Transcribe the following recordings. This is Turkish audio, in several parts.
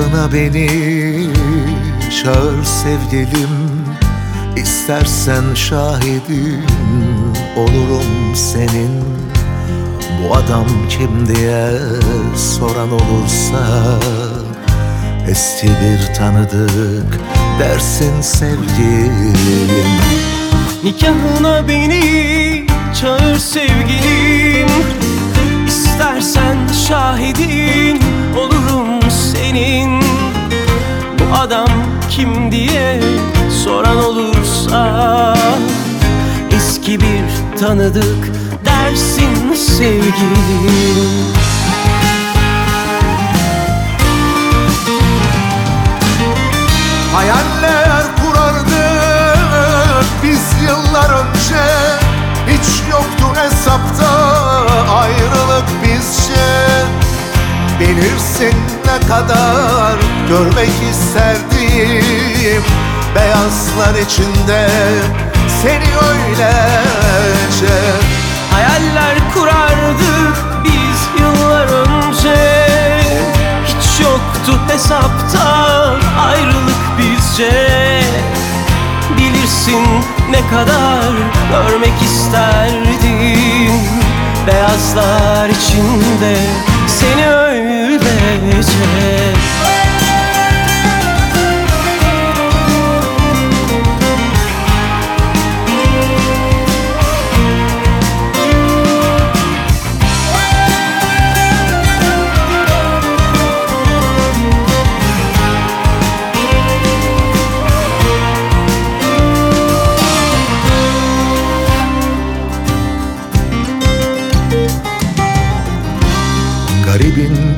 Nikahına beni çağır sevgilim. İstersen şahidim olurum senin. Bu adam kim diye soran olursa Eski bir tanıdık dersin sevgilim. Nikahına beni çağır sevgilim adam kim diye soran olursa Eski bir tanıdık dersin sevgilim Bilirsin ne kadar görmek isterdim. Beyazlar içinde seni öylece Hayaller kurardık biz yıllar önce. Hiç yoktu hesapta ayrılık bizce. Bilirsin ne kadar görmek isterdim. Beyazlar içinde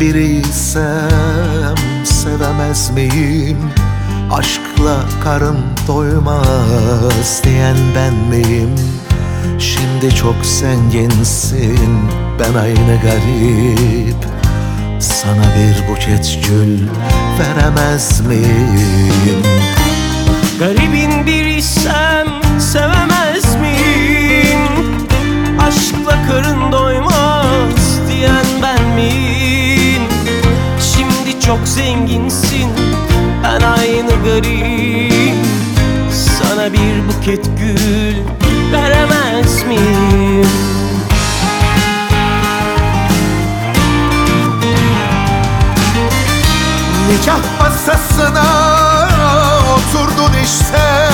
biriysem sevemez miyim? Aşkla karın doymaz diyen ben miyim? Şimdi çok zenginsin ben aynı garip Sana bir buket gül veremez miyim? Garibin biriysem Sana bir buket gül veremez miyim? Nikah masasına oturdun işte.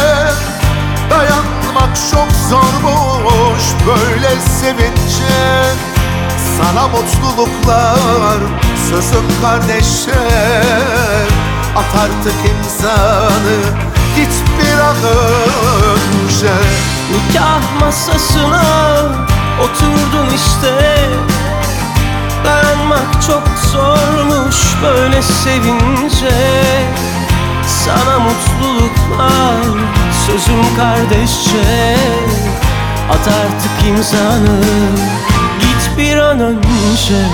Dayanmak çok zormuş böyle sevince Sana mutluluklar sözüm kardeşe. At artık imzanı git bir an önce. Nikah masasına oturdun işte. Dayanmak çok zormuş böyle sevince. Sana mutluluklar sözüm kardeşçe. At artık imzanı git bir an önce.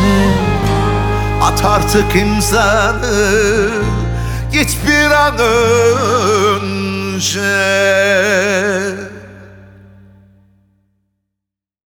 At artık imzanı git bir an önce